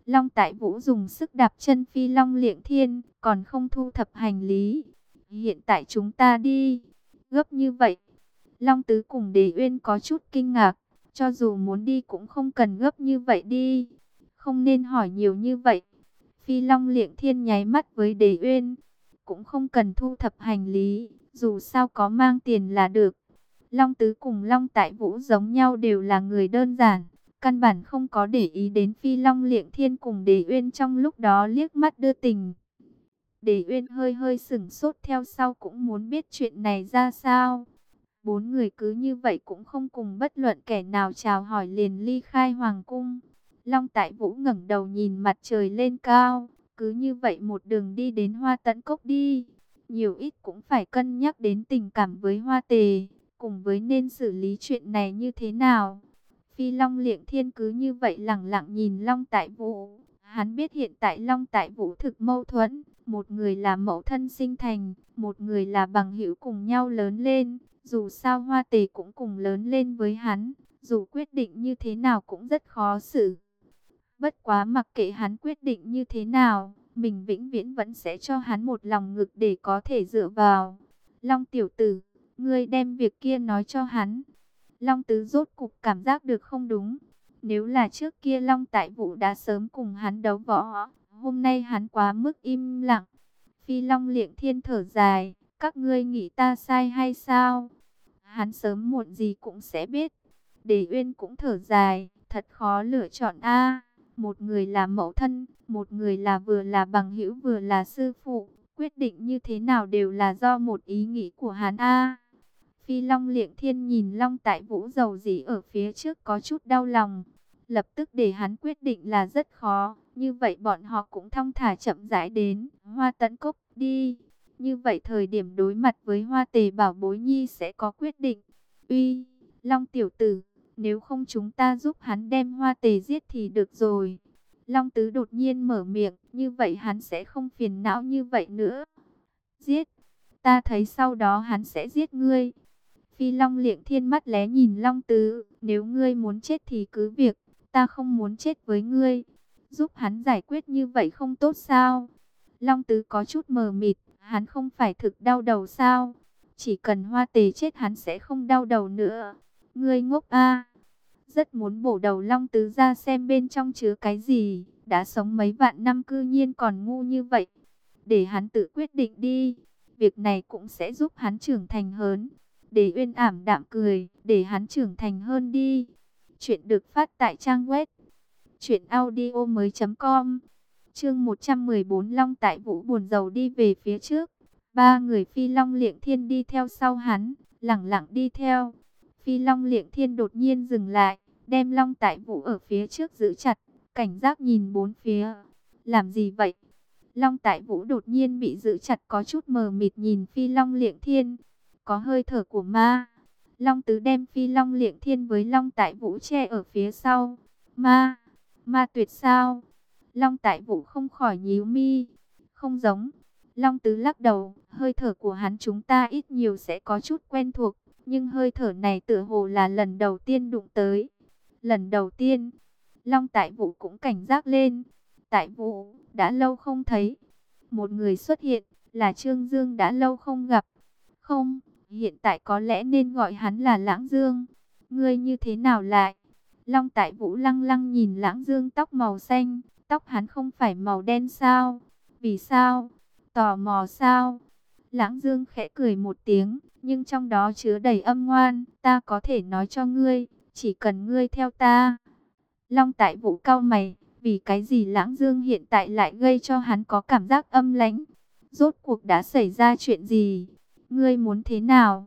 Long Tại Vũ dùng sức đạp chân Phi Long Liệng Thiên, còn không thu thập hành lý. Hiện tại chúng ta đi, gấp như vậy. Long Tứ cùng Đề Uyên có chút kinh ngạc, cho dù muốn đi cũng không cần gấp như vậy đi. Không nên hỏi nhiều như vậy. Phi Long Liệng Thiên nháy mắt với Đề Uyên, cũng không cần thu thập hành lý, dù sao có mang tiền là được. Long Tứ cùng Long Tại Vũ giống nhau đều là người đơn giản, căn bản không có để ý đến Phi Long Liệng Thiên cùng Đề Uyên trong lúc đó liếc mắt đưa tình. Đề Uyên hơi hơi sửng sốt theo sau cũng muốn biết chuyện này ra sao. Bốn người cứ như vậy cũng không cùng bất luận kẻ nào chào hỏi liền ly khai hoàng cung. Long Tại Vũ ngẩng đầu nhìn mặt trời lên cao, cứ như vậy một đường đi đến Hoa Tấn Cốc đi. Nhiều ít cũng phải cân nhắc đến tình cảm với Hoa Tề, cùng với nên xử lý chuyện này như thế nào. Phi Long Liệng Thiên cứ như vậy lẳng lặng nhìn Long Tại Vũ. Hắn biết hiện tại Long Tại Vũ thực mâu thuẫn, một người là mẫu thân sinh thành, một người là bằng hữu cùng nhau lớn lên. Dù sao Hoa Tề cũng cùng lớn lên với hắn, dù quyết định như thế nào cũng rất khó xử. Bất quá mặc kệ hắn quyết định như thế nào, mình vĩnh viễn vẫn sẽ cho hắn một lòng ngực để có thể dựa vào. Long tiểu tử, ngươi đem việc kia nói cho hắn. Long tứ rốt cục cảm giác được không đúng. Nếu là trước kia Long tại vũ đã sớm cùng hắn đấu võ, hôm nay hắn quá mức im lặng. Phi Long liệng thiên thở dài, các ngươi nghĩ ta sai hay sao? Hắn sớm muộn gì cũng sẽ biết. Để Uyên cũng thở dài, thật khó lựa chọn a. một người là mẫu thân, một người là vừa là bằng hữu vừa là sư phụ, quyết định như thế nào đều là do một ý nghĩ của hắn a. Phi Long Liệng Thiên nhìn Long Tại Vũ dầu dĩ ở phía trước có chút đau lòng, lập tức để hắn quyết định là rất khó, như vậy bọn họ cũng thong thả chậm rãi đến, Hoa Tấn Cốc đi. Như vậy thời điểm đối mặt với Hoa Tề Bảo Bối Nhi sẽ có quyết định. Uy, Long tiểu tử, nếu không chúng ta giúp hắn đem Hoa Tề giết thì được rồi. Long Tứ đột nhiên mở miệng, như vậy hắn sẽ không phiền não như vậy nữa. Giết, ta thấy sau đó hắn sẽ giết ngươi. Phi Long liệng thiên mắt lé nhìn Long Tứ, nếu ngươi muốn chết thì cứ việc, ta không muốn chết với ngươi. Giúp hắn giải quyết như vậy không tốt sao? Long Tứ có chút mờ mịt, hắn không phải thực đau đầu sao? Chỉ cần hoa tề chết hắn sẽ không đau đầu nữa. Ngươi ngốc a Rất muốn bổ đầu long tứ ra xem bên trong chứa cái gì. Đã sống mấy vạn năm cư nhiên còn ngu như vậy. Để hắn tự quyết định đi. Việc này cũng sẽ giúp hắn trưởng thành hơn. Để uyên ảm đạm cười. Để hắn trưởng thành hơn đi. Chuyện được phát tại trang web. Chuyện audio mới.com Chương 114 Long tại vũ buồn dầu đi về phía trước. Ba người phi long liệng thiên đi theo sau hắn, lẳng lặng đi theo. Phi long liệng thiên đột nhiên dừng lại, đem long tại vũ ở phía trước giữ chặt, cảnh giác nhìn bốn phía. Làm gì vậy? Long tại vũ đột nhiên bị giữ chặt có chút mờ mịt nhìn phi long liệng thiên. Có hơi thở của ma. Long tứ đem phi long liệng thiên với long tại vũ che ở phía sau. Ma, ma tuyệt sao? Long tại vũ không khỏi nhíu mi. Không giống. Long tứ lắc đầu, hơi thở của hắn chúng ta ít nhiều sẽ có chút quen thuộc, nhưng hơi thở này tựa hồ là lần đầu tiên đụng tới. Lần đầu tiên, Long tại vũ cũng cảnh giác lên. Tại vũ, đã lâu không thấy. Một người xuất hiện, là Trương Dương đã lâu không gặp. Không, hiện tại có lẽ nên gọi hắn là Lãng Dương. Ngươi như thế nào lại? Long tại vũ lăng lăng nhìn Lãng Dương tóc màu xanh, tóc hắn không phải màu đen sao? Vì sao? Tò mò sao? Lãng Dương khẽ cười một tiếng, nhưng trong đó chứa đầy âm ngoan. Ta có thể nói cho ngươi, chỉ cần ngươi theo ta. Long tại vũ cao mày, vì cái gì lãng dương hiện tại lại gây cho hắn có cảm giác âm lãnh. Rốt cuộc đã xảy ra chuyện gì? Ngươi muốn thế nào?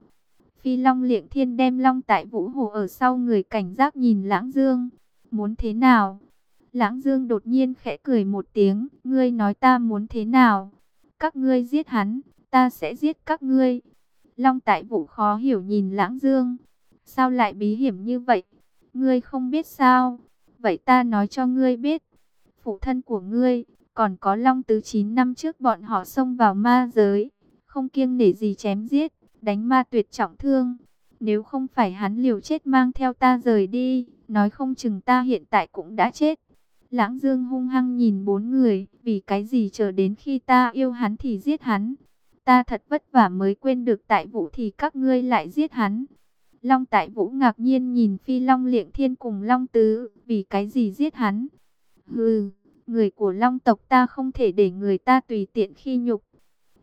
Phi Long liệng thiên đem Long tại vũ hồ ở sau người cảnh giác nhìn lãng dương. Muốn thế nào? Lãng dương đột nhiên khẽ cười một tiếng. Ngươi nói ta muốn thế nào? Các ngươi giết hắn, ta sẽ giết các ngươi. Long tại vũ khó hiểu nhìn lãng dương. Sao lại bí hiểm như vậy? Ngươi không biết sao? Vậy ta nói cho ngươi biết. Phụ thân của ngươi, còn có Long Tứ 9 năm trước bọn họ xông vào ma giới. Không kiêng nể gì chém giết, đánh ma tuyệt trọng thương. Nếu không phải hắn liều chết mang theo ta rời đi, nói không chừng ta hiện tại cũng đã chết. Lãng Dương hung hăng nhìn bốn người, vì cái gì chờ đến khi ta yêu hắn thì giết hắn. Ta thật vất vả mới quên được tại vũ thì các ngươi lại giết hắn. Long tại vũ ngạc nhiên nhìn phi long liệng thiên cùng long tứ, vì cái gì giết hắn. Hừ, người của long tộc ta không thể để người ta tùy tiện khi nhục.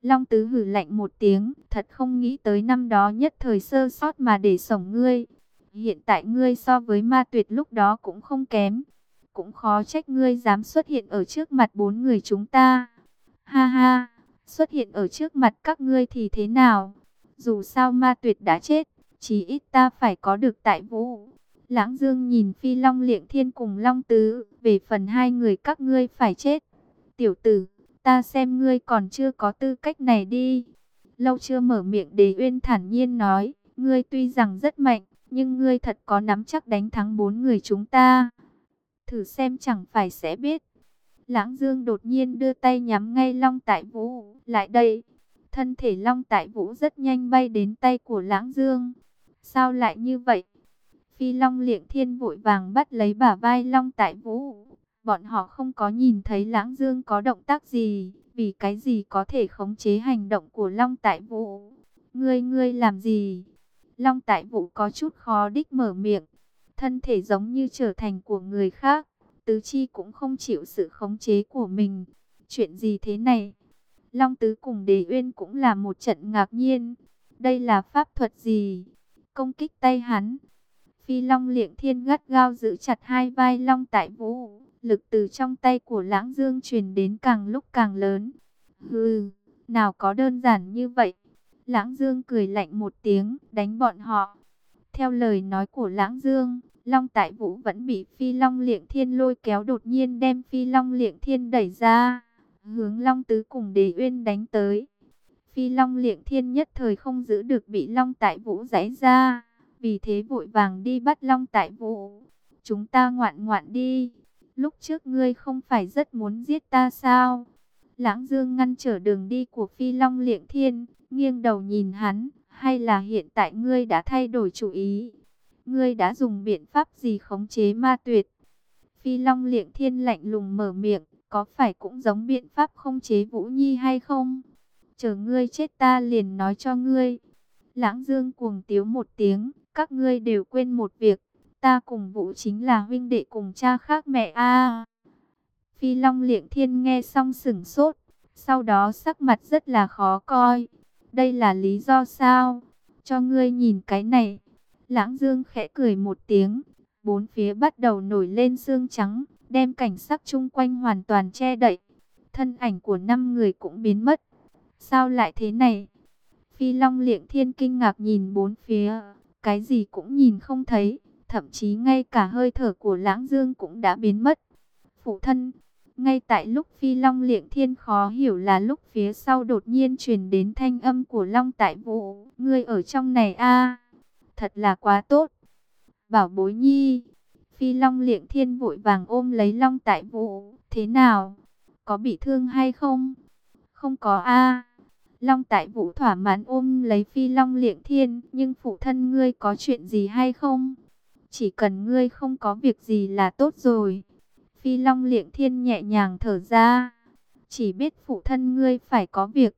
Long tứ hử lạnh một tiếng, thật không nghĩ tới năm đó nhất thời sơ sót mà để sổng ngươi. Hiện tại ngươi so với ma tuyệt lúc đó cũng không kém. Cũng khó trách ngươi dám xuất hiện ở trước mặt bốn người chúng ta. Ha ha, xuất hiện ở trước mặt các ngươi thì thế nào? Dù sao ma tuyệt đã chết, chí ít ta phải có được tại vũ. Lãng Dương nhìn Phi Long Liệng Thiên cùng Long Tứ, về phần hai người các ngươi phải chết. Tiểu tử, ta xem ngươi còn chưa có tư cách này đi. Lâu chưa mở miệng Đế Uyên thản nhiên nói, ngươi tuy rằng rất mạnh, nhưng ngươi thật có nắm chắc đánh thắng bốn người chúng ta. Thử xem chẳng phải sẽ biết. Lãng Dương đột nhiên đưa tay nhắm ngay Long Tại Vũ, lại đây. Thân thể Long Tại Vũ rất nhanh bay đến tay của Lãng Dương. Sao lại như vậy? Phi Long Liệng Thiên vội vàng bắt lấy bả vai Long Tại Vũ. Bọn họ không có nhìn thấy Lãng Dương có động tác gì, vì cái gì có thể khống chế hành động của Long Tại Vũ. Ngươi ngươi làm gì? Long Tại Vũ có chút khó đích mở miệng, thân thể giống như trở thành của người khác, tứ chi cũng không chịu sự khống chế của mình. Chuyện gì thế này? Long Tứ cùng Đề Uyên cũng là một trận ngạc nhiên. Đây là pháp thuật gì? Công kích tay hắn. Phi Long Liệng Thiên gắt gao giữ chặt hai vai Long Tại Vũ, lực từ trong tay của Lãng Dương truyền đến càng lúc càng lớn. Hừ, nào có đơn giản như vậy. Lãng Dương cười lạnh một tiếng, đánh bọn họ. Theo lời nói của Lãng Dương, Long Tại Vũ vẫn bị Phi Long Liệng Thiên lôi kéo đột nhiên đem Phi Long Liệng Thiên đẩy ra, hướng Long Tứ cùng Đề Uyên đánh tới. Phi Long Liệng Thiên nhất thời không giữ được bị Long Tại Vũ giãy ra, vì thế vội vàng đi bắt Long Tại Vũ. Chúng ta ngoạn ngoạn đi, lúc trước ngươi không phải rất muốn giết ta sao? Lãng Dương ngăn trở đường đi của Phi Long Liệng Thiên, nghiêng đầu nhìn hắn, hay là hiện tại ngươi đã thay đổi chủ ý? Ngươi đã dùng biện pháp gì khống chế ma tuyệt? Phi Long Liệng Thiên lạnh lùng mở miệng, có phải cũng giống biện pháp khống chế Vũ Nhi hay không? Chờ ngươi chết ta liền nói cho ngươi. Lãng Dương cuồng tiếu một tiếng, các ngươi đều quên một việc, ta cùng Vũ chính là huynh đệ cùng cha khác mẹ a. Phi Long Liệng Thiên nghe xong sửng sốt, sau đó sắc mặt rất là khó coi. Đây là lý do sao? Cho ngươi nhìn cái này. Lãng Dương khẽ cười một tiếng, bốn phía bắt đầu nổi lên sương trắng, đem cảnh sắc chung quanh hoàn toàn che đậy. Thân ảnh của năm người cũng biến mất. Sao lại thế này? Phi Long Liệng Thiên kinh ngạc nhìn bốn phía, cái gì cũng nhìn không thấy, thậm chí ngay cả hơi thở của Lãng Dương cũng đã biến mất. Phụ thân, ngay tại lúc Phi Long Liệng Thiên khó hiểu là lúc phía sau đột nhiên truyền đến thanh âm của Long Tại Vũ, ngươi ở trong này a thật là quá tốt. Bảo bối nhi, phi long liệng thiên vội vàng ôm lấy long tại vũ, thế nào? Có bị thương hay không? Không có a Long tại vũ thỏa mãn ôm lấy phi long liệng thiên, nhưng phụ thân ngươi có chuyện gì hay không? Chỉ cần ngươi không có việc gì là tốt rồi. Phi long liệng thiên nhẹ nhàng thở ra. Chỉ biết phụ thân ngươi phải có việc.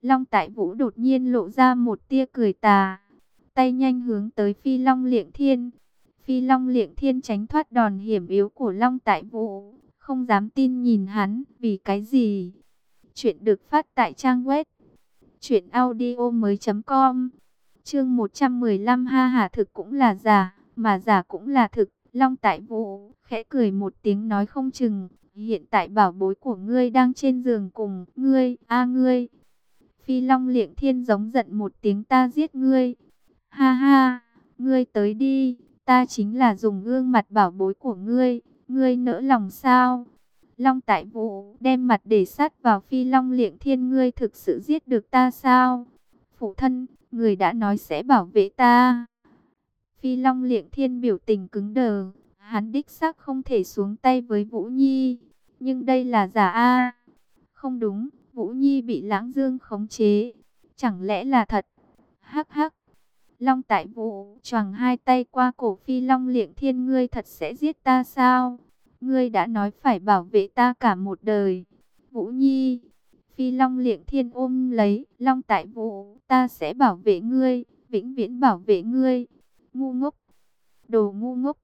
Long tại vũ đột nhiên lộ ra một tia cười tà tay nhanh hướng tới Phi Long Liệng Thiên. Phi Long Liệng Thiên tránh thoát đòn hiểm yếu của Long Tại Vũ, không dám tin nhìn hắn, vì cái gì? Chuyện được phát tại trang web truyện audio mới com Chương 115 ha hà thực cũng là giả, mà giả cũng là thực. Long Tại Vũ khẽ cười một tiếng nói không chừng, hiện tại bảo bối của ngươi đang trên giường cùng ngươi, a ngươi. Phi Long Liệng Thiên giống giận một tiếng ta giết ngươi. Ha ha, ngươi tới đi, ta chính là dùng gương mặt bảo bối của ngươi, ngươi nỡ lòng sao? Long Tại Vũ đem mặt để sát vào Phi Long Liệng Thiên ngươi thực sự giết được ta sao? Phụ thân, người đã nói sẽ bảo vệ ta. Phi Long Liệng Thiên biểu tình cứng đờ, hắn đích xác không thể xuống tay với Vũ Nhi, nhưng đây là giả a. Không đúng, Vũ Nhi bị Lãng Dương khống chế, chẳng lẽ là thật? Hắc hắc. Long Tại Vũ choàng hai tay qua cổ Phi Long Liệng Thiên ngươi thật sẽ giết ta sao? Ngươi đã nói phải bảo vệ ta cả một đời. Vũ Nhi, Phi Long Liệng Thiên ôm lấy Long Tại Vũ, ta sẽ bảo vệ ngươi, vĩnh viễn bảo vệ ngươi. Ngu ngốc, đồ ngu ngốc.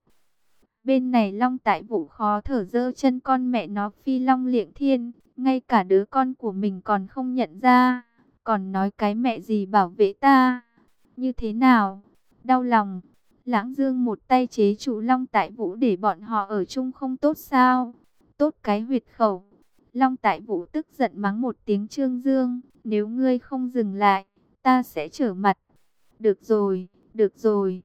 Bên này Long Tại Vũ khó thở dơ chân con mẹ nó Phi Long Liệng Thiên, ngay cả đứa con của mình còn không nhận ra, còn nói cái mẹ gì bảo vệ ta. Như thế nào? Đau lòng. Lãng Dương một tay chế trụ Long Tại Vũ để bọn họ ở chung không tốt sao? Tốt cái huyệt khẩu. Long Tại Vũ tức giận mắng một tiếng Trương Dương, nếu ngươi không dừng lại, ta sẽ trở mặt. Được rồi, được rồi.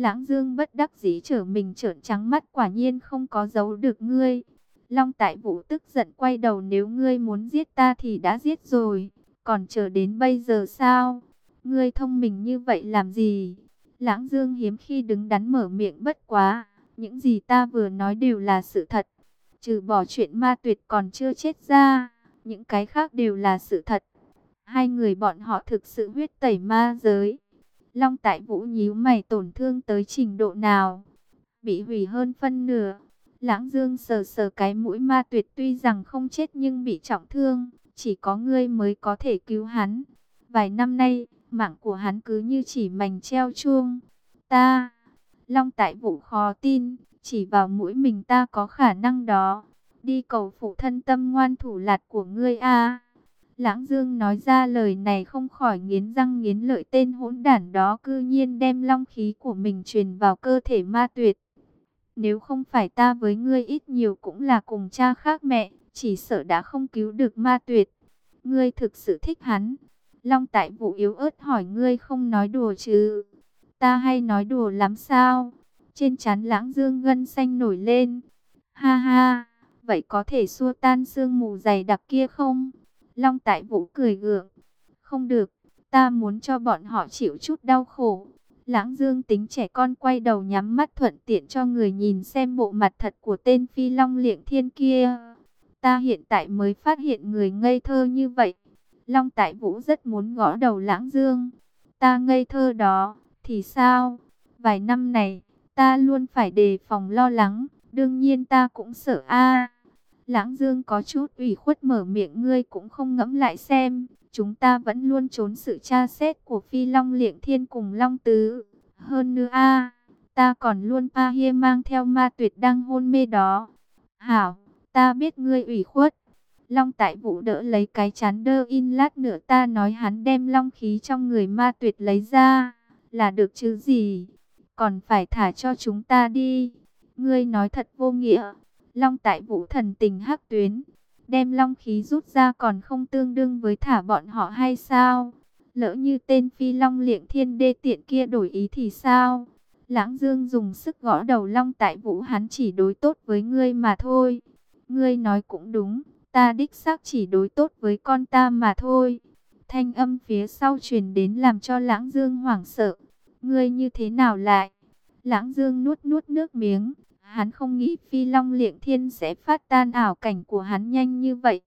Lãng Dương bất đắc dĩ trở mình trợn trắng mắt quả nhiên không có giấu được ngươi. Long Tại Vũ tức giận quay đầu nếu ngươi muốn giết ta thì đã giết rồi, còn chờ đến bây giờ sao? Ngươi thông minh như vậy làm gì? Lãng Dương hiếm khi đứng đắn mở miệng bất quá, những gì ta vừa nói đều là sự thật. Trừ bỏ chuyện ma tuyệt còn chưa chết ra, những cái khác đều là sự thật. Hai người bọn họ thực sự huyết tẩy ma giới. Long Tại Vũ nhíu mày tổn thương tới trình độ nào? Bị hủy hơn phân nửa. Lãng Dương sờ sờ cái mũi ma tuyệt tuy rằng không chết nhưng bị trọng thương, chỉ có ngươi mới có thể cứu hắn. Vài năm nay, mạng của hắn cứ như chỉ mảnh treo chuông. Ta, Long Tại Vũ khó tin, chỉ vào mũi mình ta có khả năng đó. Đi cầu phụ thân tâm ngoan thủ lạt của ngươi a. Lãng Dương nói ra lời này không khỏi nghiến răng nghiến lợi tên hỗn đản đó cư nhiên đem long khí của mình truyền vào cơ thể ma tuyệt. Nếu không phải ta với ngươi ít nhiều cũng là cùng cha khác mẹ, chỉ sợ đã không cứu được ma tuyệt. Ngươi thực sự thích hắn. Long tại vụ yếu ớt hỏi ngươi không nói đùa chứ. Ta hay nói đùa lắm sao? Trên chán lãng dương gân xanh nổi lên. Ha ha, vậy có thể xua tan sương mù dày đặc kia không? Long tại vũ cười gượng. Không được, ta muốn cho bọn họ chịu chút đau khổ. Lãng Dương tính trẻ con quay đầu nhắm mắt thuận tiện cho người nhìn xem bộ mặt thật của tên Phi Long Liệng Thiên kia. Ta hiện tại mới phát hiện người ngây thơ như vậy. Long Tại Vũ rất muốn gõ đầu Lãng Dương. Ta ngây thơ đó, thì sao? Vài năm này, ta luôn phải đề phòng lo lắng. Đương nhiên ta cũng sợ a. Lãng Dương có chút ủy khuất mở miệng ngươi cũng không ngẫm lại xem. Chúng ta vẫn luôn trốn sự tra xét của Phi Long Liệng Thiên cùng Long Tứ. Hơn nữa a, ta còn luôn pa hia mang theo ma tuyệt đang hôn mê đó. Hảo, ta biết ngươi ủy khuất. Long tại vũ đỡ lấy cái chán đơ in lát nữa ta nói hắn đem long khí trong người ma tuyệt lấy ra. Là được chứ gì? Còn phải thả cho chúng ta đi. Ngươi nói thật vô nghĩa. Long tại vũ thần tình hắc tuyến đem long khí rút ra còn không tương đương với thả bọn họ hay sao? Lỡ như tên phi long liệng thiên đê tiện kia đổi ý thì sao? Lãng Dương dùng sức gõ đầu long tại vũ hắn chỉ đối tốt với ngươi mà thôi. Ngươi nói cũng đúng, ta đích xác chỉ đối tốt với con ta mà thôi. Thanh âm phía sau truyền đến làm cho Lãng Dương hoảng sợ. Ngươi như thế nào lại? Lãng Dương nuốt nuốt nước miếng, Hắn không nghĩ phi long liệng thiên sẽ phát tan ảo cảnh của hắn nhanh như vậy.